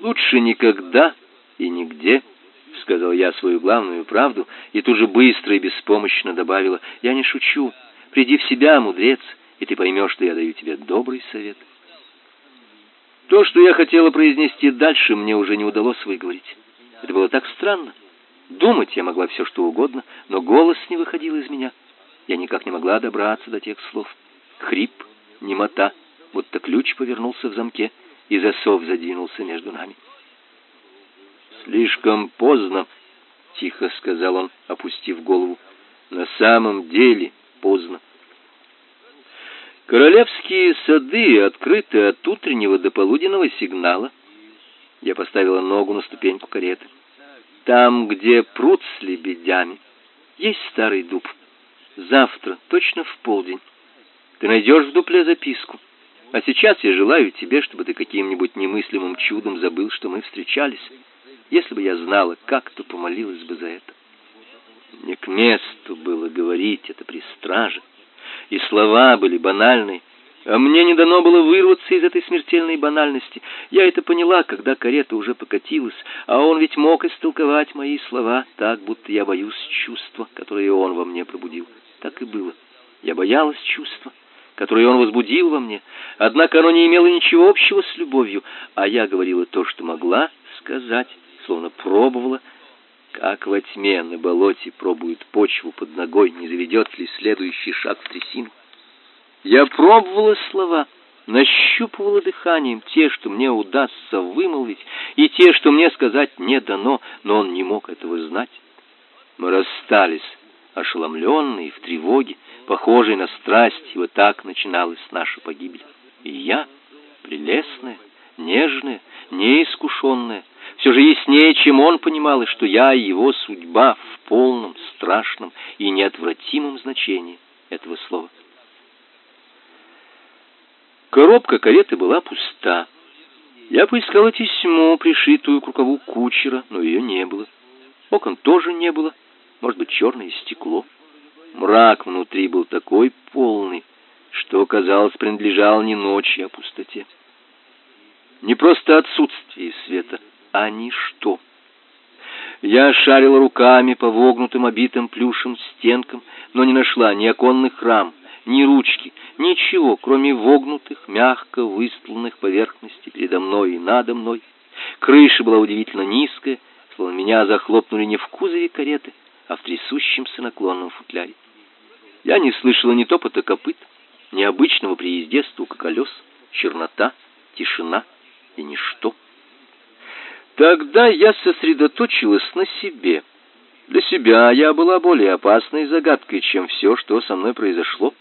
«Лучше никогда и нигде», — сказал я свою главную правду, и тут же быстро и беспомощно добавила, «Я не шучу. Приди в себя, мудрец и ты поймешь, что я даю тебе добрый совет. То, что я хотела произнести дальше, мне уже не удалось выговорить. Это было так странно, Думать я могла все, что угодно, но голос не выходил из меня. Я никак не могла добраться до тех слов. Хрип, немота, будто ключ повернулся в замке, и засов задвинулся между нами. «Слишком поздно», — тихо сказал он, опустив голову. «На самом деле поздно». Королевские сады открыты от утреннего до полуденного сигнала. Я поставила ногу на ступеньку кареты. Там, где пруд с лебедями, есть старый дуб. Завтра, точно в полдень, ты найдешь в дупле записку. А сейчас я желаю тебе, чтобы ты каким-нибудь немыслимым чудом забыл, что мы встречались. Если бы я знала, как, то помолилась бы за это. Не к месту было говорить это при страже, и слова были банальные, а мне не дано было вырваться из этой смертельной банальности. Я это поняла, когда карета уже покатилась, а он ведь мог истолковать мои слова так, будто я боюсь чувства, которые он во мне пробудил. Так и было. Я боялась чувства которое он возбудил во мне, однако оно не имело ничего общего с любовью, а я говорила то, что могла сказать, словно пробовала, как во тьме на болоте пробует почву под ногой, не заведет ли следующий шаг в трясину. Я пробовала слова, нащупывала дыханием те, что мне удастся вымолвить, и те, что мне сказать не дано, но он не мог этого знать. Мы расстались ошеломленный, в тревоге, похожий на страсть, и вот так начиналась наша погибель. И я, прелестная, нежная, неискушенная, все же яснее, чем он понимал, что я и его судьба в полном, страшном и неотвратимом значении этого слова. Коробка кареты была пуста. Я поискала тесьму, пришитую к рукаву кучера, но ее не было. Окон тоже не было может быть, черное стекло. Мрак внутри был такой полный, что, казалось, принадлежал не ночи, а пустоте. Не просто отсутствие света, а ничто. Я шарила руками по вогнутым обитым плюшем стенкам, но не нашла ни оконных рам, ни ручки, ничего, кроме вогнутых, мягко выстланных поверхностей передо мной и надо мной. Крыша была удивительно низкая, словно меня захлопнули не в кузове кареты, а в трясущемся наклонном футляре. Я не слышала ни топота копыт, ни обычного при езде стука колес, чернота, тишина и ничто. Тогда я сосредоточилась на себе. Для себя я была более опасной загадкой, чем все, что со мной произошло.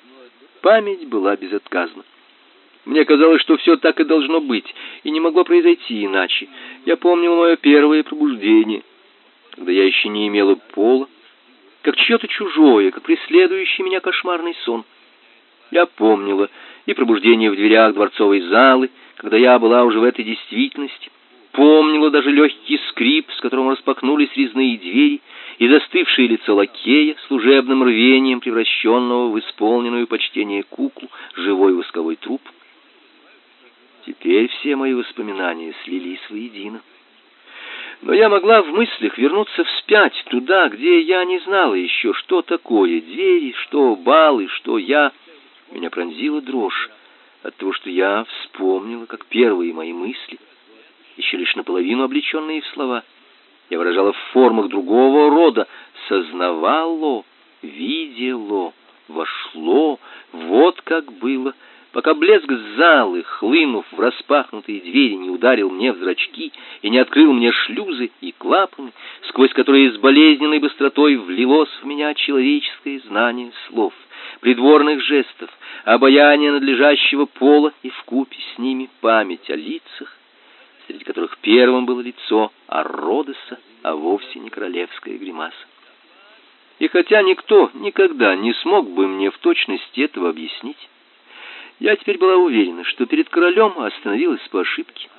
Память была безотказна. Мне казалось, что все так и должно быть, и не могло произойти иначе. Я помнил мое первое пробуждение, когда я еще не имела пола, как чье-то чужое, как преследующий меня кошмарный сон. Я помнила и пробуждение в дверях дворцовой залы, когда я была уже в этой действительности, помнила даже легкий скрип, с которым распахнулись резные двери, и застывшее лицо лакея, служебным рвением превращенного в исполненную почтение куклу, живой восковой труп. Теперь все мои воспоминания слились воедино. Но я могла в мыслях вернуться вспять, туда, где я не знала еще, что такое двери, что балы, что я. Меня пронзила дрожь от того, что я вспомнила, как первые мои мысли, еще лишь наполовину облеченные в слова, я выражала в формах другого рода, сознавало, видело, вошло, вот как было — пока блеск залы, хлынув в распахнутые двери, не ударил мне в зрачки и не открыл мне шлюзы и клапаны, сквозь которые с болезненной быстротой влилось в меня человеческое знание слов, придворных жестов, обаяние надлежащего пола и вкупе с ними память о лицах, среди которых первым было лицо Арродеса, а вовсе не королевская гримаса. И хотя никто никогда не смог бы мне в точности этого объяснить, я теперь была уверена, что перед королем остановилась по ошибке.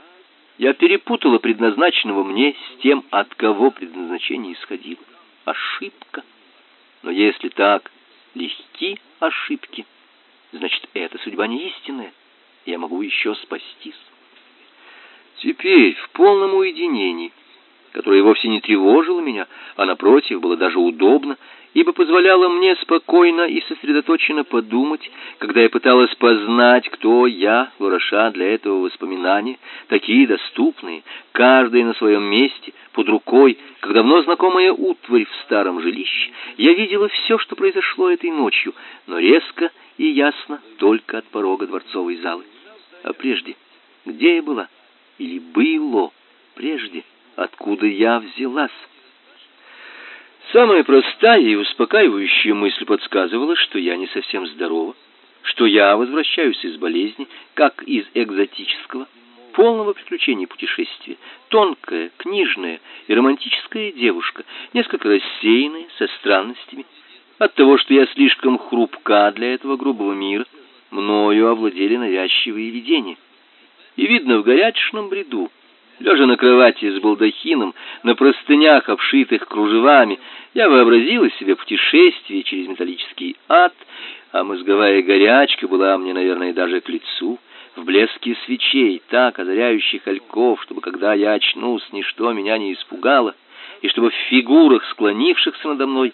Я перепутала предназначенного мне с тем, от кого предназначение исходило. Ошибка. Но если так легки ошибки, значит, эта судьба не истинная. Я могу еще спастись. Теперь, в полном уединении, которое вовсе не тревожило меня, а напротив, было даже удобно, ибо позволяла мне спокойно и сосредоточенно подумать, когда я пыталась познать, кто я, вороша для этого воспоминания, такие доступные, каждое на своем месте, под рукой, как давно знакомая утварь в старом жилище. Я видела все, что произошло этой ночью, но резко и ясно только от порога дворцовой залы. А прежде, где я была? Или было прежде? Откуда я взялась? Самая простая и успокаивающая мысль подсказывала, что я не совсем здорова, что я возвращаюсь из болезни, как из экзотического, полного приключений путешествия, тонкая, книжная и романтическая девушка, несколько рассеянная, со странностями. От того, что я слишком хрупка для этого грубого мира, мною овладели навязчивые видения. И видно в горячечном бреду, Лежа на кровати с балдахином, на простынях, обшитых кружевами, я вообразила себе путешествие через металлический ад, а мозговая горячка была мне, наверное, даже к лицу, в блеске свечей, так озаряющих альков, чтобы, когда я очнулся, ничто меня не испугало, и чтобы в фигурах, склонившихся надо мной,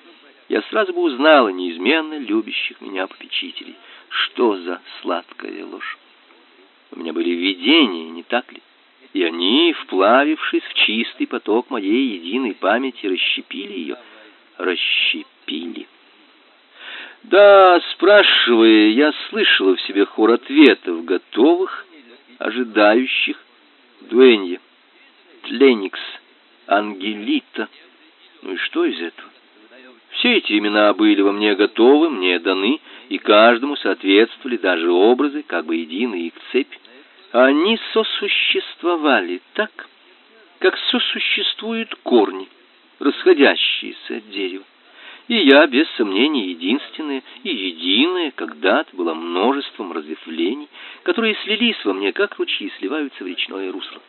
я сразу бы узнала неизменно любящих меня попечителей. Что за сладкая ложь! У меня были видения, не так ли? и они, вплавившись в чистый поток моей единой памяти, расщепили ее, расщепили. Да, спрашивая, я слышала в себе хор ответов, готовых, ожидающих. Дуэнье, Тленикс, Ангелита. Ну и что из этого? Все эти имена были во мне готовы, мне даны, и каждому соответствовали даже образы, как бы единые их цепь. Они сосуществовали так, как сосуществуют корни, расходящиеся от дерева. И я, без сомнения, единственная и единая когда-то была множеством разветвлений, которые слились во мне, как ручьи сливаются в речное русло.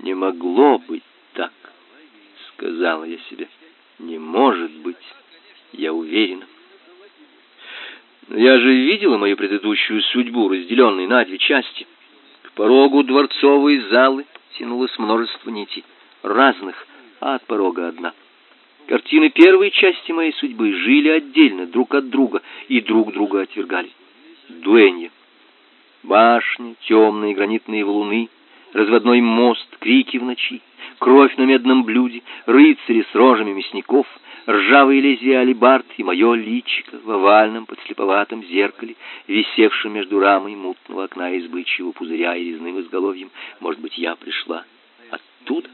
Не могло быть так, сказала я себе. Не может быть, я уверена. Но я же видела мою предыдущую судьбу, разделенной на две части — порогу дворцовой залы тянулось множество нитей, разных, а от порога одна. Картины первой части моей судьбы жили отдельно друг от друга и друг друга отвергали. Дуэнье. Башни, темные гранитные валуны, разводной мост, крики в ночи, кровь на медном блюде, рыцари с рожами мясников — ржавые лезвия алебард и мое личико в овальном подслеповатом зеркале, висевшем между рамой мутного окна из бычьего пузыря и резным изголовьем. Может быть, я пришла оттуда?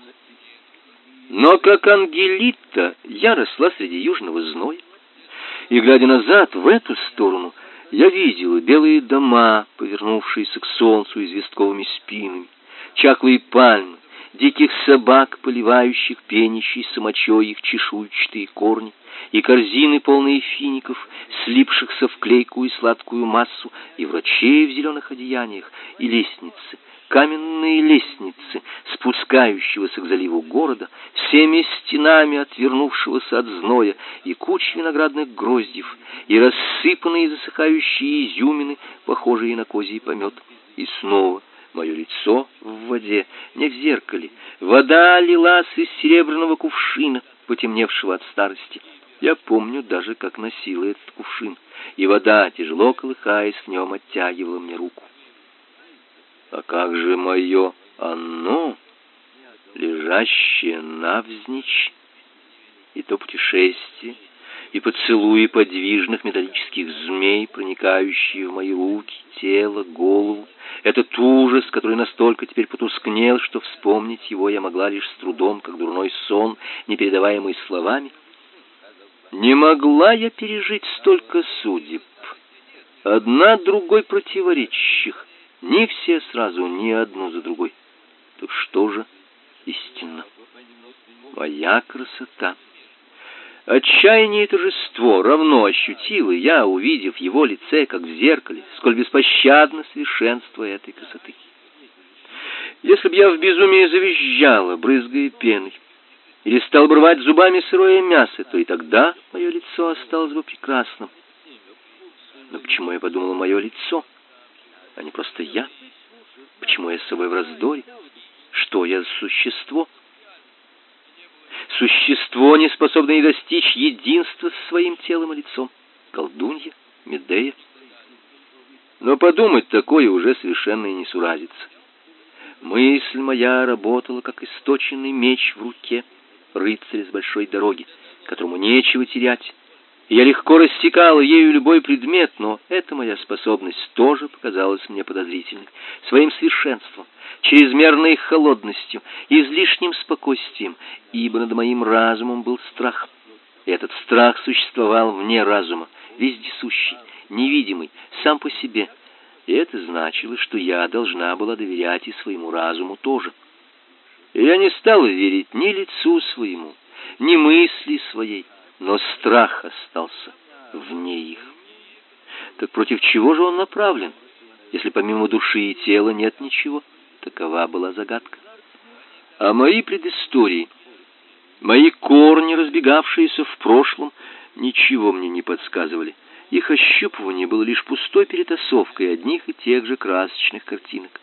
Но как ангелита я росла среди южного зноя, и, глядя назад в эту сторону, я видела белые дома, повернувшиеся к солнцу известковыми спинами, чахлые пальмы, диких собак, поливающих пенящейся мочой их чешуйчатые корни, и корзины, полные фиников, слипшихся в клейкую и сладкую массу, и врачей в зеленых одеяниях, и лестницы, каменные лестницы, спускающегося к заливу города, всеми стенами отвернувшегося от зноя, и кучи виноградных гроздьев, и рассыпанные засыхающие изюмины, похожие на козий помет, и снова — Мое лицо в воде, не в зеркале. Вода лилась из серебряного кувшина, потемневшего от старости. Я помню даже, как носила этот кувшин, и вода, тяжело колыхаясь в нем, оттягивала мне руку. А как же мое оно, лежащее навзничь, и то путешествие, и поцелуи подвижных металлических змей, проникающие в мои руки, тело, голову, этот ужас, который настолько теперь потускнел, что вспомнить его я могла лишь с трудом, как дурной сон, не передаваемый словами. Не могла я пережить столько судеб, одна другой противоречащих, не все сразу, ни одну за другой. Так что же истинно? Моя красота — Отчаяние и торжество равно ощутила я, увидев его лице, как в зеркале, сколь беспощадно совершенство этой красоты. Если б я в безумии завизжала, брызгая пеной, или стал бы рвать зубами сырое мясо, то и тогда мое лицо осталось бы прекрасным. Но почему я подумала мое лицо, а не просто я? Почему я с собой в раздоре? Что я за существо? Существо, не способное достичь единства с своим телом и лицом. Колдунья, Медея. Но подумать такое уже совершенно и не суразится. Мысль моя работала, как источенный меч в руке рыцаря с большой дороги, которому нечего терять, я легко рассекал ею любой предмет, но эта моя способность тоже показалась мне подозрительной. Своим совершенством, чрезмерной холодностью, излишним спокойствием, ибо над моим разумом был страх. И этот страх существовал вне разума, вездесущий, невидимый, сам по себе. И это значило, что я должна была доверять и своему разуму тоже. И я не стала верить ни лицу своему, ни мысли своей, но страх остался вне их. Так против чего же он направлен, если помимо души и тела нет ничего? Такова была загадка. А мои предыстории, мои корни, разбегавшиеся в прошлом, ничего мне не подсказывали. Их ощупывание было лишь пустой перетасовкой одних и тех же красочных картинок.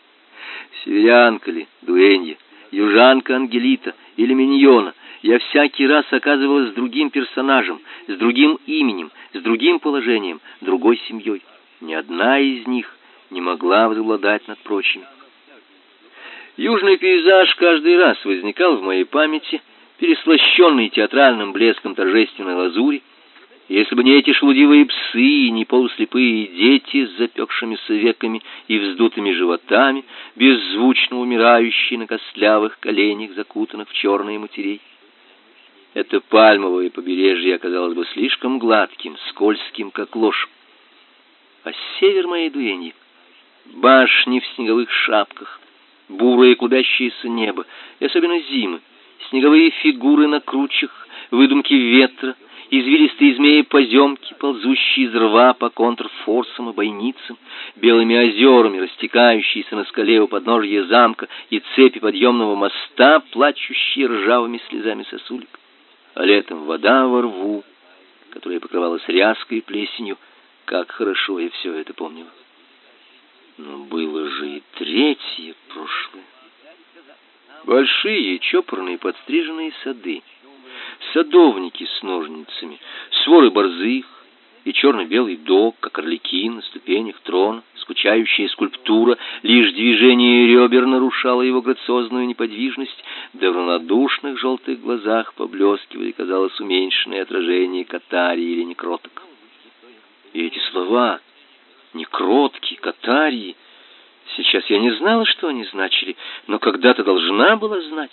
Северянка ли, дуэнья, южанка Ангелита или миньона, я всякий раз оказывалась с другим персонажем, с другим именем, с другим положением, другой семьей. Ни одна из них не могла возобладать над прочими. Южный пейзаж каждый раз возникал в моей памяти, переслащенный театральным блеском торжественной лазури, если бы не эти шелудивые псы и не полуслепые дети с запекшимися веками и вздутыми животами, беззвучно умирающие на костлявых коленях, закутанных в черные матерей, это пальмовое побережье оказалось бы слишком гладким, скользким, как ложь. А север моей дуэни — башни в снеговых шапках, бурое клубящееся небо, и особенно зимы, снеговые фигуры на кручах, выдумки ветра, извилистые змеи-поземки, ползущие из рва по контрфорсам и бойницам, белыми озерами, растекающиеся на скале у подножья замка и цепи подъемного моста, плачущие ржавыми слезами сосулек а летом вода во рву, которая покрывалась ряской и плесенью. Как хорошо я все это помнила. Но было же и третье прошлое. Большие чопорные подстриженные сады, садовники с ножницами, своры борзых, и черно-белый дог, как орликин на ступенях трона, скучающая скульптура, лишь движение ребер нарушало его грациозную неподвижность, да в равнодушных желтых глазах поблескивали, казалось, уменьшенные отражения катарии или некроток. И эти слова «некротки», «катарии» Сейчас я не знала, что они значили, но когда-то должна была знать.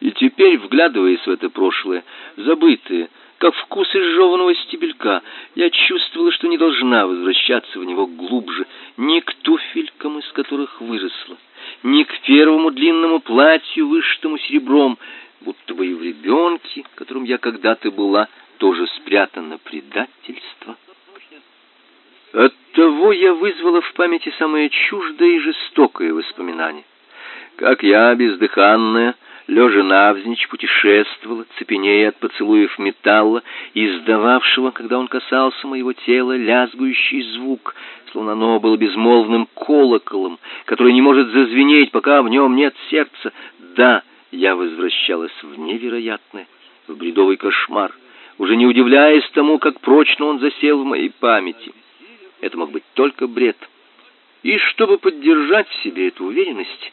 И теперь, вглядываясь в это прошлое, забытое, как вкус изжеванного стебелька. Я чувствовала, что не должна возвращаться в него глубже, ни к туфелькам, из которых выросла, ни к первому длинному платью, вышитому серебром, будто бы и в ребенке, которым я когда-то была, тоже спрятано предательство. Оттого я вызвала в памяти самое чуждое и жестокое воспоминание. Как я, бездыханная, лежа навзничь, путешествовала, цепенея от поцелуев металла, издававшего, когда он касался моего тела, лязгующий звук, словно оно было безмолвным колоколом, который не может зазвенеть, пока в нем нет сердца. Да, я возвращалась в невероятное, в бредовый кошмар, уже не удивляясь тому, как прочно он засел в моей памяти. Это мог быть только бред. И чтобы поддержать в себе эту уверенность,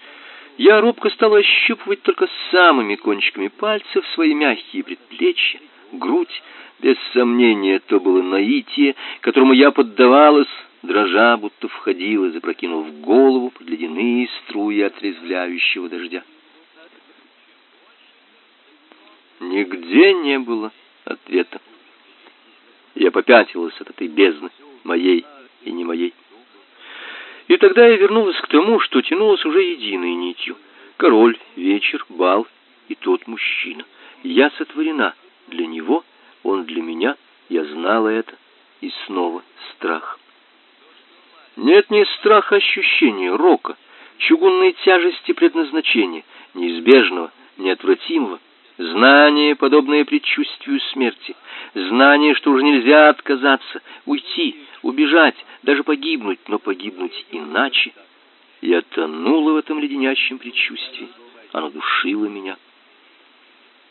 я робко стала ощупывать только самыми кончиками пальцев свои мягкие предплечья, грудь. Без сомнения, то было наитие, которому я поддавалась, дрожа, будто входила, запрокинув голову под ледяные струи отрезвляющего дождя. Нигде не было ответа. Я попятилась от этой бездны, моей и не моей. И тогда я вернулась к тому, что тянулось уже единой нитью. Король, вечер, бал и тот мужчина. Я сотворена для него, он для меня, я знала это, и снова страх. Нет ни страха ощущения рока, чугунной тяжести предназначения, неизбежного, неотвратимого, знание, подобное предчувствию смерти, знание, что уже нельзя отказаться, уйти, убежать, даже погибнуть, но погибнуть иначе. Я тонула в этом леденящем предчувствии. Оно душило меня.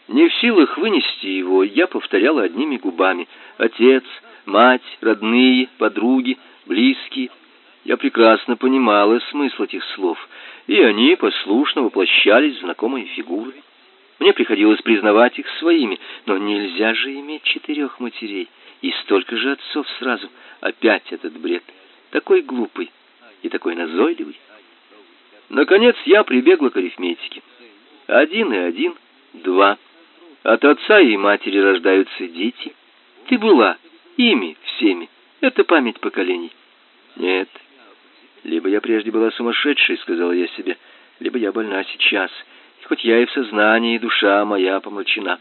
Не в силах вынести его, я повторяла одними губами: отец, мать, родные, подруги, близкие. Я прекрасно понимала смысл этих слов, и они послушно воплощались в знакомые фигуры. Мне приходилось признавать их своими, но нельзя же иметь четырех матерей и столько же отцов сразу. Опять этот бред, такой глупый и такой назойливый. Наконец я прибегла к арифметике. Один и один — два. От отца и матери рождаются дети. Ты была ими всеми. Это память поколений. Нет. Либо я прежде была сумасшедшей, сказала я себе, либо я больна сейчас. Хоть я и в сознании, душа моя помрачена.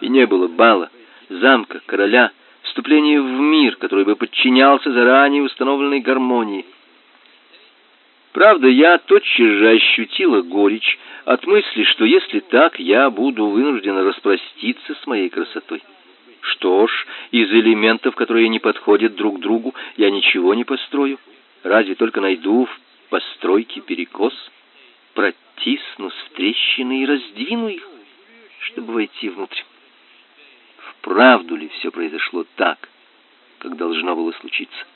И не было бала, замка, короля, вступления в мир, который бы подчинялся заранее установленной гармонии. Правда, я тотчас же ощутила горечь от мысли, что если так, я буду вынуждена распроститься с моей красотой. Что ж, из элементов, которые не подходят друг другу, я ничего не построю. Разве только найду в постройке перекос, протисну с трещины и раздвину их, чтобы войти внутрь. Вправду ли все произошло так, как должно было случиться?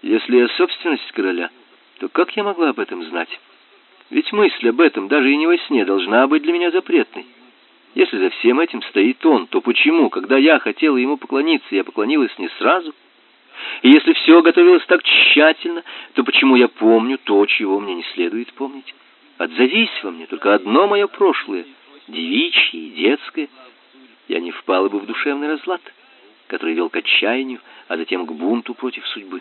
Если я собственность короля, то как я могла об этом знать? Ведь мысль об этом даже и не во сне должна быть для меня запретной. Если за всем этим стоит он, то почему, когда я хотела ему поклониться, я поклонилась не сразу? И если все готовилось так тщательно, то почему я помню то, чего мне не следует помнить? Отзовись во мне только одно мое прошлое, девичье и детское. Я не впала бы в душевный разлад, который вел к отчаянию, а затем к бунту против судьбы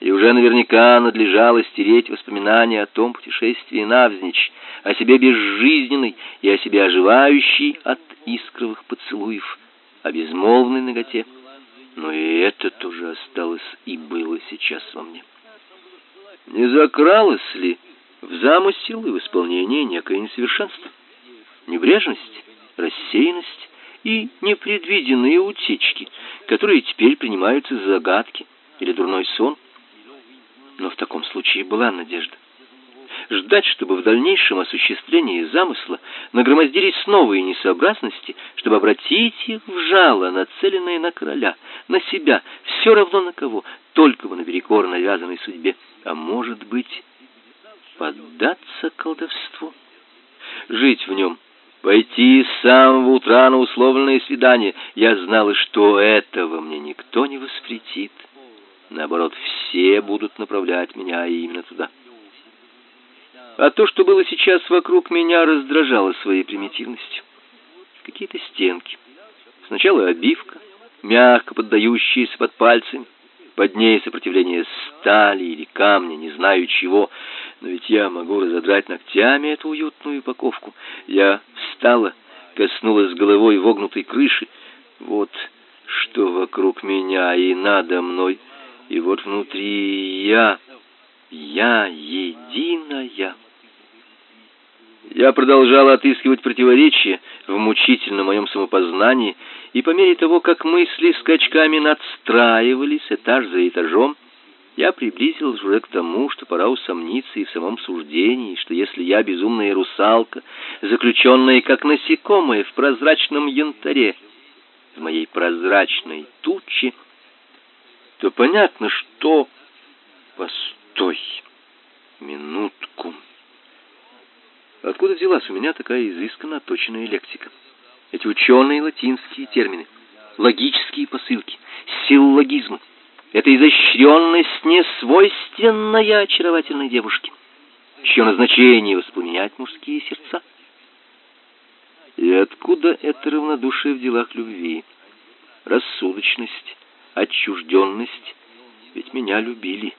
и уже наверняка надлежало стереть воспоминания о том путешествии навзничь, о себе безжизненной и о себе оживающей от искровых поцелуев, о безмолвной ноготе. Но и это тоже осталось и было сейчас во мне. Не закралось ли в замысел и в исполнение некое несовершенство, небрежность, рассеянность и непредвиденные утечки, которые теперь принимаются за загадки или дурной сон? Но в таком случае была надежда. Ждать, чтобы в дальнейшем осуществлении замысла нагромоздились новые несообразности, чтобы обратить их в жало, нацеленное на короля, на себя, все равно на кого, только бы наперекор навязанной судьбе. А может быть, поддаться колдовству? Жить в нем, пойти с самого утра на условленное свидание. Я знала, что этого мне никто не воспретит. Наоборот, все будут направлять меня именно туда. А то, что было сейчас вокруг меня, раздражало своей примитивностью. Какие-то стенки. Сначала обивка, мягко поддающаяся под пальцами, под ней сопротивление стали или камня, не знаю чего, но ведь я могу разодрать ногтями эту уютную упаковку. Я встала, коснулась головой вогнутой крыши. Вот что вокруг меня и надо мной — и вот внутри я, я единая. Я продолжал отыскивать противоречия в мучительном моем самопознании, и по мере того, как мысли скачками надстраивались этаж за этажом, я приблизился уже к тому, что пора усомниться и в самом суждении, что если я безумная русалка, заключенная как насекомое в прозрачном янтаре, в моей прозрачной туче, то понятно, что... Постой, минутку. Откуда взялась у меня такая изысканно отточенная лексика? Эти ученые латинские термины, логические посылки, силлогизмы. Это изощренность, несвойственная очаровательной девушке, чье назначение воспламенять мужские сердца. И откуда это равнодушие в делах любви, рассудочность, отчужденность, ведь меня любили.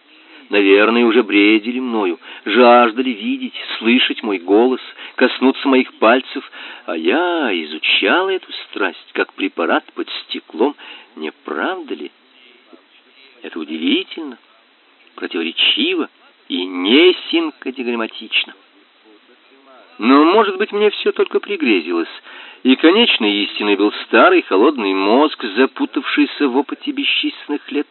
Наверное, уже бредили мною, жаждали видеть, слышать мой голос, коснуться моих пальцев, а я изучала эту страсть как препарат под стеклом, не правда ли? Это удивительно, противоречиво и не синкотиграмматично. Но, может быть, мне все только пригрезилось, и конечной истиной был старый холодный мозг, запутавшийся в опыте бесчисленных лет.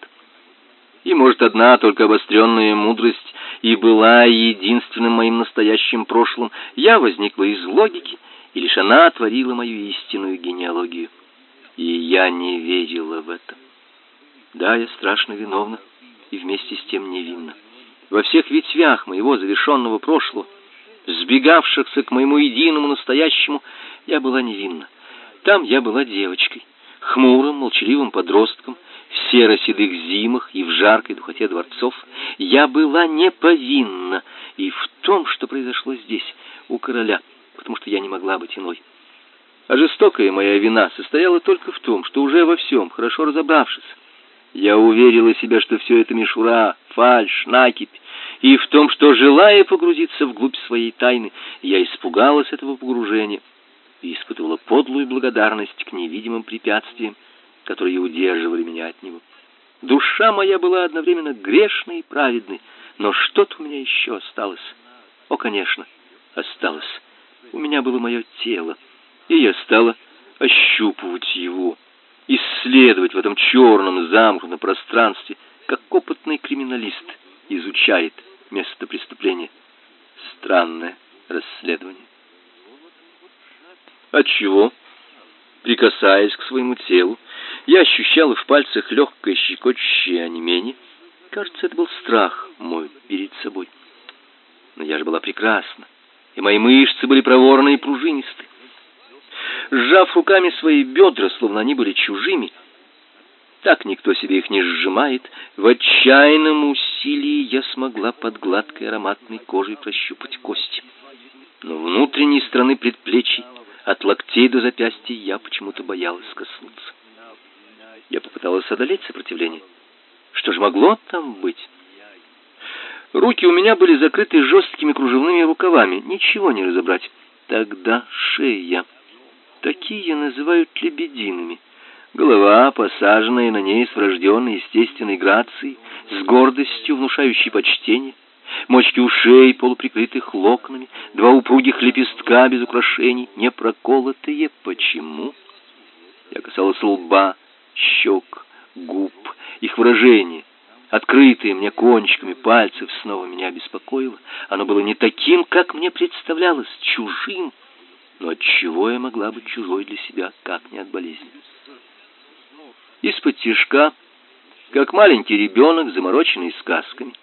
И, может, одна только обостренная мудрость и была единственным моим настоящим прошлым. Я возникла из логики и лишь она творила мою истинную генеалогию. И я не верила в это. Да, я страшно виновна и вместе с тем невинна. Во всех ветвях моего завершенного прошлого, сбегавшихся к моему единому настоящему, я была невинна. Там я была девочкой, хмурым, молчаливым подростком, в серо-седых зимах и в жаркой духоте дворцов. Я была неповинна и в том, что произошло здесь, у короля, потому что я не могла быть иной. А жестокая моя вина состояла только в том, что уже во всем, хорошо разобравшись, я уверила себя, что все это мишура, фальшь, накипь, и в том, что, желая погрузиться вглубь своей тайны, я испугалась этого погружения и испытывала подлую благодарность к невидимым препятствиям, которые удерживали меня от него. Душа моя была одновременно грешной и праведной, но что-то у меня еще осталось. О, конечно, осталось. У меня было мое тело, и я стала ощупывать его, исследовать в этом черном замкнутом пространстве, как опытный криминалист изучает место преступления. Странное расследование. От чего? Прикасаясь к своему телу, я ощущала в пальцах легкое щекочущее онемение. Кажется, это был страх мой перед собой. Но я же была прекрасна, и мои мышцы были проворные и пружинисты. Сжав руками свои бедра, словно они были чужими, так никто себе их не сжимает, в отчаянном усилии я смогла под гладкой ароматной кожей прощупать кости. Но внутренней стороны предплечий от локтей до запястья я почему-то боялась коснуться. Я попыталась одолеть сопротивление. Что же могло там быть? Руки у меня были закрыты жесткими кружевными рукавами, ничего не разобрать. Тогда шея. Такие называют лебедиными. Голова, посаженная на ней с врожденной естественной грацией, с гордостью, внушающей почтение, мочки ушей, полуприкрытых локонами, два упругих лепестка без украшений, не проколотые. Почему? Я касалась лба, щек, губ, их выражение, открытые мне кончиками пальцев, снова меня беспокоило. Оно было не таким, как мне представлялось, чужим. Но от чего я могла быть чужой для себя, как не от болезни? Из-под тишка, как маленький ребенок, замороченный сказками,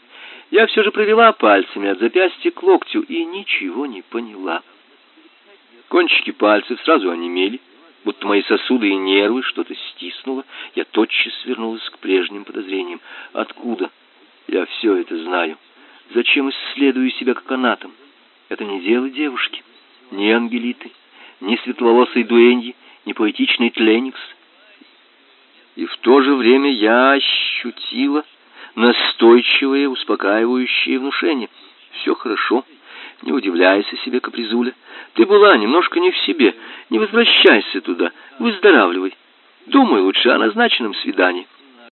я все же провела пальцами от запястья к локтю и ничего не поняла. Кончики пальцев сразу онемели, будто мои сосуды и нервы что-то стиснуло. Я тотчас вернулась к прежним подозрениям. Откуда? Я все это знаю. Зачем исследую себя как анатом? Это не дело девушки, ни ангелиты, ни светловолосой дуэньи, ни поэтичный тленикс. И в то же время я ощутила настойчивое, успокаивающее внушение. Все хорошо. Не удивляйся себе, капризуля. Ты была немножко не в себе. Не возвращайся туда. Выздоравливай. Думай лучше о назначенном свидании.